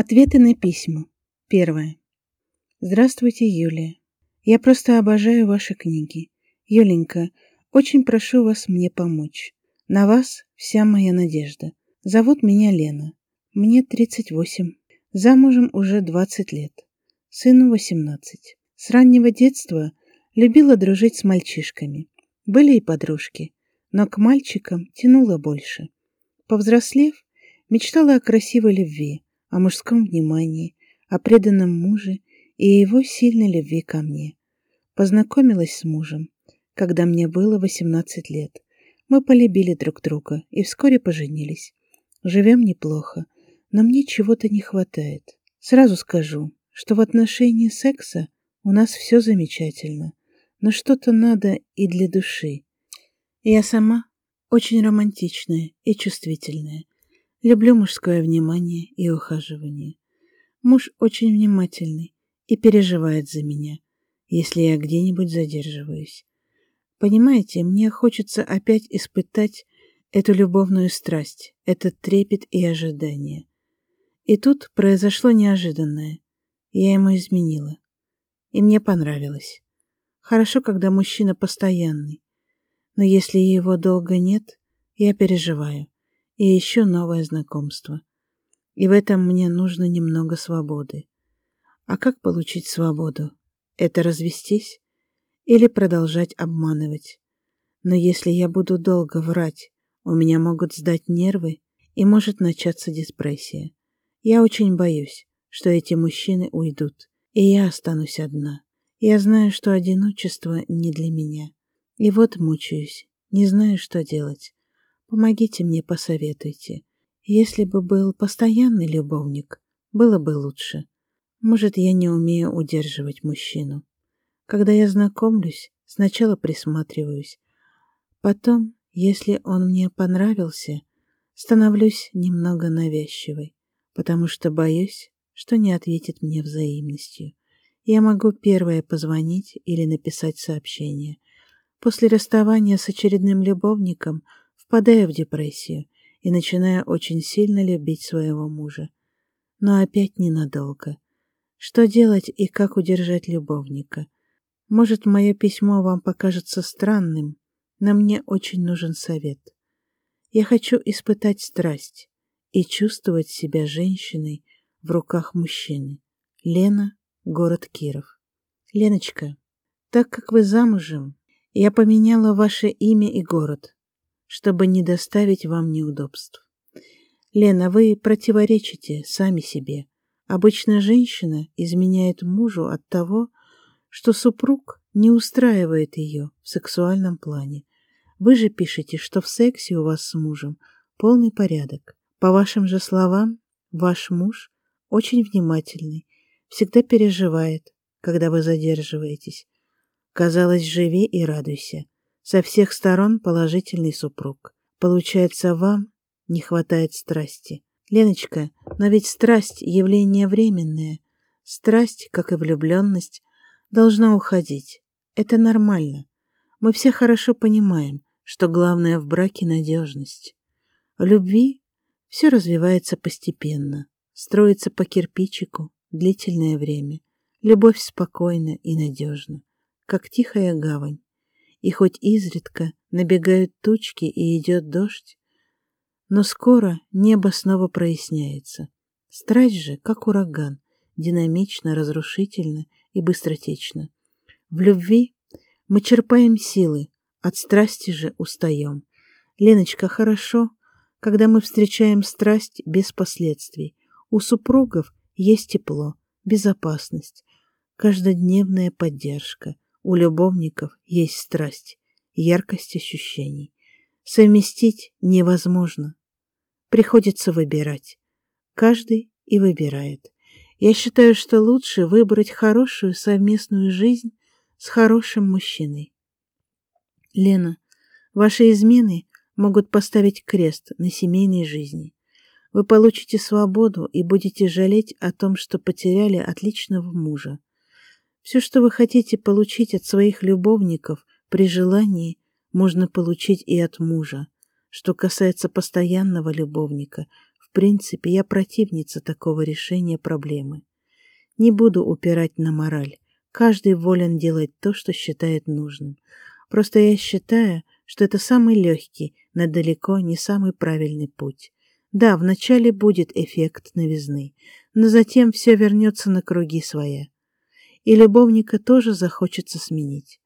Ответы на письма. Первое. Здравствуйте, Юлия. Я просто обожаю ваши книги. Юленька, очень прошу вас мне помочь. На вас вся моя надежда. Зовут меня Лена. Мне 38. Замужем уже 20 лет. Сыну 18. С раннего детства любила дружить с мальчишками. Были и подружки, но к мальчикам тянуло больше. Повзрослев, мечтала о красивой любви, о мужском внимании, о преданном муже и его сильной любви ко мне. Познакомилась с мужем, когда мне было 18 лет. Мы полюбили друг друга и вскоре поженились. Живем неплохо, но мне чего-то не хватает. Сразу скажу, что в отношении секса у нас все замечательно, но что-то надо и для души. Я сама очень романтичная и чувствительная. Люблю мужское внимание и ухаживание. Муж очень внимательный и переживает за меня, если я где-нибудь задерживаюсь. Понимаете, мне хочется опять испытать эту любовную страсть, этот трепет и ожидание. И тут произошло неожиданное. Я ему изменила. И мне понравилось. Хорошо, когда мужчина постоянный. Но если его долго нет, я переживаю и еще новое знакомство. И в этом мне нужно немного свободы. А как получить свободу? Это развестись или продолжать обманывать? Но если я буду долго врать, у меня могут сдать нервы и может начаться депрессия. Я очень боюсь, что эти мужчины уйдут, и я останусь одна. Я знаю, что одиночество не для меня. И вот мучаюсь, не знаю, что делать. Помогите мне, посоветуйте. Если бы был постоянный любовник, было бы лучше. Может, я не умею удерживать мужчину. Когда я знакомлюсь, сначала присматриваюсь. Потом, если он мне понравился, становлюсь немного навязчивой, потому что боюсь, что не ответит мне взаимностью. Я могу первое позвонить или написать сообщение. После расставания с очередным любовником – впадая в депрессию и начиная очень сильно любить своего мужа. Но опять ненадолго. Что делать и как удержать любовника? Может, мое письмо вам покажется странным, но мне очень нужен совет. Я хочу испытать страсть и чувствовать себя женщиной в руках мужчины. Лена, город Киров. Леночка, так как вы замужем, я поменяла ваше имя и город чтобы не доставить вам неудобств. Лена, вы противоречите сами себе. Обычно женщина изменяет мужу от того, что супруг не устраивает ее в сексуальном плане. Вы же пишете, что в сексе у вас с мужем полный порядок. По вашим же словам, ваш муж очень внимательный, всегда переживает, когда вы задерживаетесь. Казалось, живи и радуйся. Со всех сторон положительный супруг. Получается, вам не хватает страсти. Леночка, но ведь страсть — явление временное. Страсть, как и влюбленность, должна уходить. Это нормально. Мы все хорошо понимаем, что главное в браке — надежность. В любви все развивается постепенно, строится по кирпичику длительное время. Любовь спокойна и надежна, как тихая гавань и хоть изредка набегают тучки и идет дождь, но скоро небо снова проясняется. Страсть же, как ураган, динамично, разрушительно и быстротечно. В любви мы черпаем силы, от страсти же устаем. Леночка, хорошо, когда мы встречаем страсть без последствий. У супругов есть тепло, безопасность, каждодневная поддержка — у любовников есть страсть, яркость ощущений. Совместить невозможно. Приходится выбирать. Каждый и выбирает. Я считаю, что лучше выбрать хорошую совместную жизнь с хорошим мужчиной. Лена, ваши измены могут поставить крест на семейной жизни. Вы получите свободу и будете жалеть о том, что потеряли отличного мужа. Все, что вы хотите получить от своих любовников, при желании можно получить и от мужа. Что касается постоянного любовника, в принципе, я противница такого решения проблемы. Не буду упирать на мораль. Каждый волен делать то, что считает нужным. Просто я считаю, что это самый легкий, но далеко не самый правильный путь. Да, вначале будет эффект новизны, но затем все вернется на круги своя. И любовника тоже захочется сменить.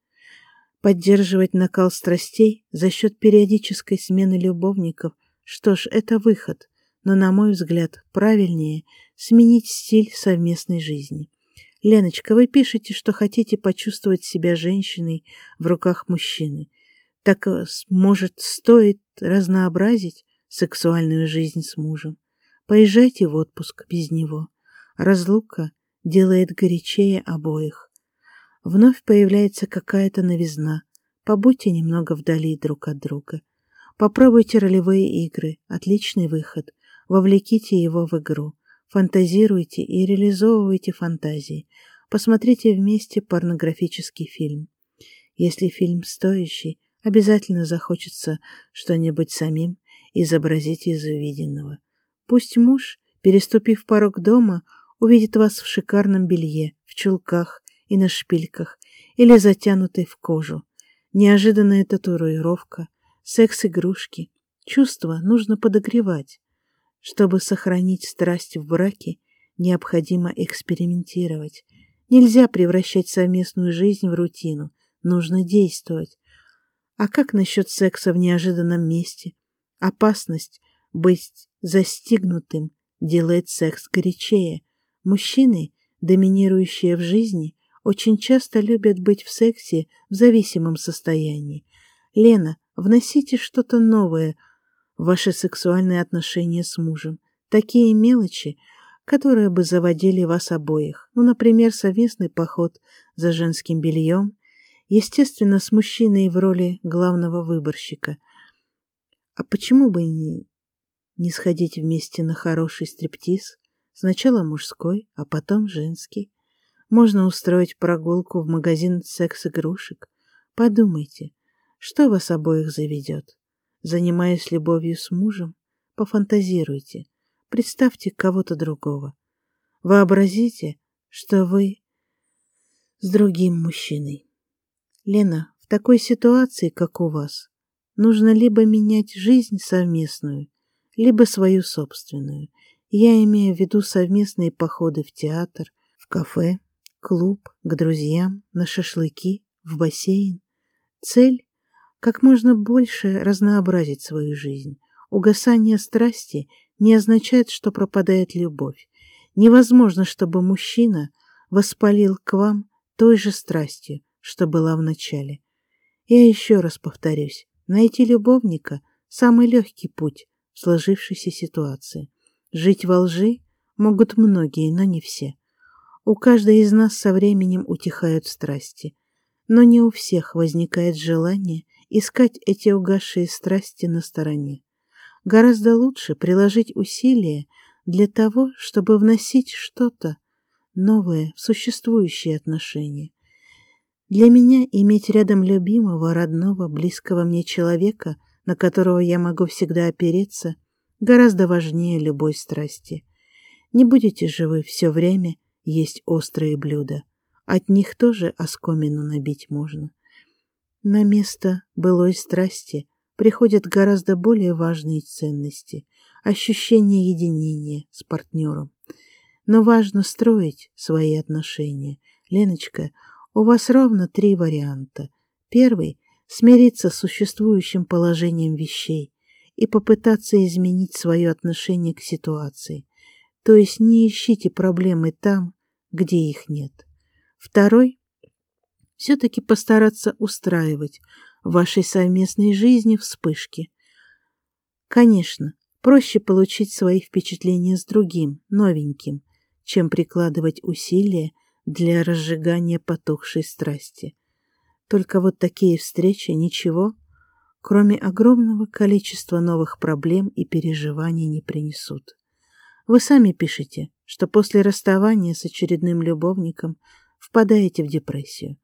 Поддерживать накал страстей за счет периодической смены любовников, что ж, это выход, но, на мой взгляд, правильнее сменить стиль совместной жизни. Леночка, вы пишете, что хотите почувствовать себя женщиной в руках мужчины. Так, э, может, стоит разнообразить сексуальную жизнь с мужем? Поезжайте в отпуск без него. Разлука делает горячее обоих. Вновь появляется какая-то новизна. Побудьте немного вдали друг от друга. Попробуйте ролевые игры. Отличный выход. Вовлеките его в игру. Фантазируйте и реализовывайте фантазии. Посмотрите вместе порнографический фильм. Если фильм стоящий, обязательно захочется что-нибудь самим изобразить из увиденного. Пусть муж, переступив порог дома, увидит вас в шикарном белье, в чулках и на шпильках или затянутой в кожу. Неожиданная татуировка, секс-игрушки. Чувства нужно подогревать. Чтобы сохранить страсть в браке, необходимо экспериментировать. Нельзя превращать совместную жизнь в рутину. Нужно действовать. А как насчет секса в неожиданном месте? Опасность быть застигнутым делает секс горячее. Мужчины, доминирующие в жизни, очень часто любят быть в сексе в зависимом состоянии. Лена, вносите что-то новое – ваши сексуальные отношения с мужем. Такие мелочи, которые бы заводили вас обоих. Ну, например, совместный поход за женским бельем, естественно, с мужчиной в роли главного выборщика. А почему бы не, не сходить вместе на хороший стриптиз? Сначала мужской, а потом женский. Можно устроить прогулку в магазин секс-игрушек. Подумайте, что вас обоих заведет. Занимаясь любовью с мужем, пофантазируйте, представьте кого-то другого. Вообразите, что вы с другим мужчиной. Лена, в такой ситуации, как у вас, нужно либо менять жизнь совместную, либо свою собственную. Я имею в виду совместные походы в театр, в кафе, клуб, к друзьям, на шашлыки, в бассейн. Цель как можно больше разнообразить свою жизнь. Угасание страсти не означает, что пропадает любовь. Невозможно, чтобы мужчина воспалил к вам той же страстью, что была в начале. Я еще раз повторюсь, найти любовника – самый легкий путь в сложившейся ситуации. Жить во лжи могут многие, но не все. У каждой из нас со временем утихают страсти, но не у всех возникает желание искать эти угасшие страсти на стороне. Гораздо лучше приложить усилия для того, чтобы вносить что-то новое в существующие отношения. Для меня иметь рядом любимого, родного, близкого мне человека, на которого я могу всегда опереться, гораздо важнее любой страсти. Не будете же вы все время есть острые блюда. От них тоже оскомину набить можно. На место былой страсти приходят гораздо более важные ценности, ощущение единения с партнером. Но важно строить свои отношения. Леночка, у вас ровно три варианта. Первый — смириться с существующим положением вещей и попытаться изменить свое отношение к ситуации. То есть не ищите проблемы там, где их нет. Второй все-таки постараться устраивать в вашей совместной жизни вспышки. Конечно, проще получить свои впечатления с другим, новеньким, чем прикладывать усилия для разжигания потухшей страсти. Только вот такие встречи ничего, кроме огромного количества новых проблем и переживаний, не принесут. Вы сами пишете, что после расставания с очередным любовником впадаете в депрессию.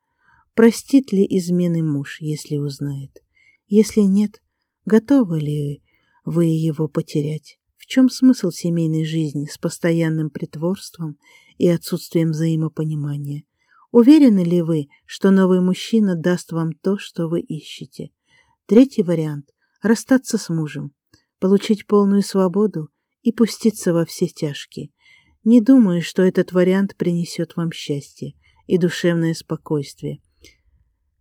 Простит ли измены муж, если узнает? Если нет, готовы ли вы его потерять? В чем смысл семейной жизни с постоянным притворством и отсутствием взаимопонимания? Уверены ли вы, что новый мужчина даст вам то, что вы ищете? Третий вариант – расстаться с мужем, получить полную свободу и пуститься во все тяжкие. Не думаю, что этот вариант принесет вам счастье и душевное спокойствие.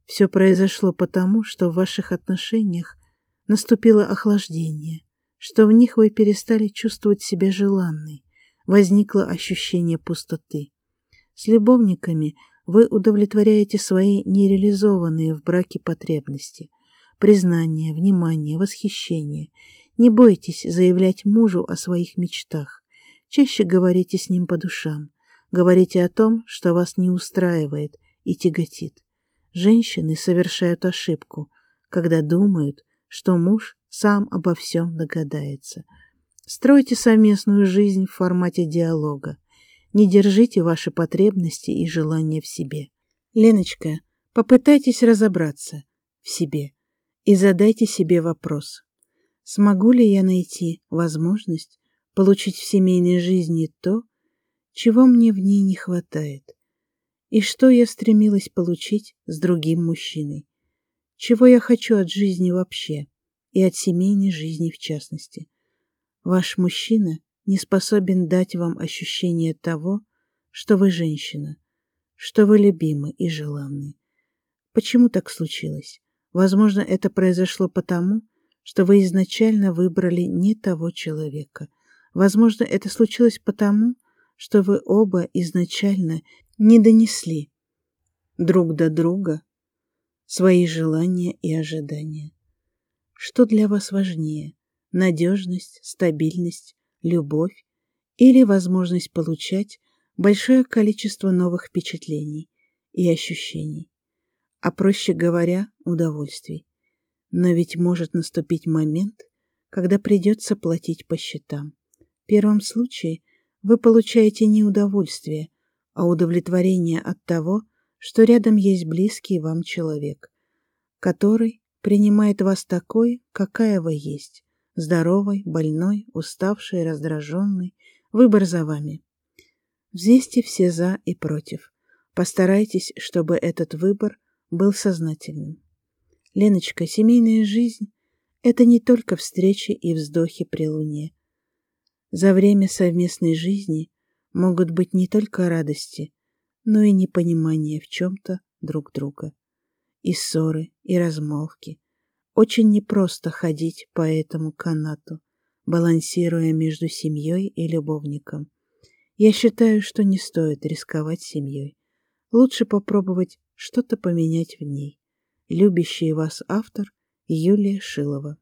Все произошло потому, что в ваших отношениях наступило охлаждение, что в них вы перестали чувствовать себя желанной, возникло ощущение пустоты. С любовниками вы удовлетворяете свои нереализованные в браке потребности, признание, внимание, восхищение. Не бойтесь заявлять мужу о своих мечтах. Чаще говорите с ним по душам. Говорите о том, что вас не устраивает и тяготит. Женщины совершают ошибку, когда думают, что муж сам обо всем догадается. Стройте совместную жизнь в формате диалога. Не держите ваши потребности и желания в себе. Леночка, попытайтесь разобраться в себе и задайте себе вопрос. Смогу ли я найти возможность получить в семейной жизни то, чего мне в ней не хватает? И что я стремилась получить с другим мужчиной? Чего я хочу от жизни вообще и от семейной жизни в частности? Ваш мужчина не способен дать вам ощущение того, что вы женщина, что вы любимы и желанны. Почему так случилось? Возможно, это произошло потому, что вы изначально выбрали не того человека. Возможно, это случилось потому, что вы оба изначально не донесли друг до друга свои желания и ожидания. Что для вас важнее? Надежность, стабильность любовь или возможность получать большое количество новых впечатлений и ощущений, а проще говоря, удовольствий. Но ведь может наступить момент, когда придется платить по счетам. В первом случае вы получаете не удовольствие, а удовлетворение от того, что рядом есть близкий вам человек, который принимает вас такой, какая вы есть, Здоровый, больной, уставший, раздраженный. Выбор за вами. Взвесьте все «за» и «против». Постарайтесь, чтобы этот выбор был сознательным. Леночка, семейная жизнь — это не только встречи и вздохи при луне. За время совместной жизни могут быть не только радости, но и непонимание в чем-то друг друга. И ссоры, и размолвки, очень непросто ходить по этому канату, балансируя между семьей и любовником. Я считаю, что не стоит рисковать семьей. Лучше попробовать что-то поменять в ней. Любящий вас автор Юлия Шилова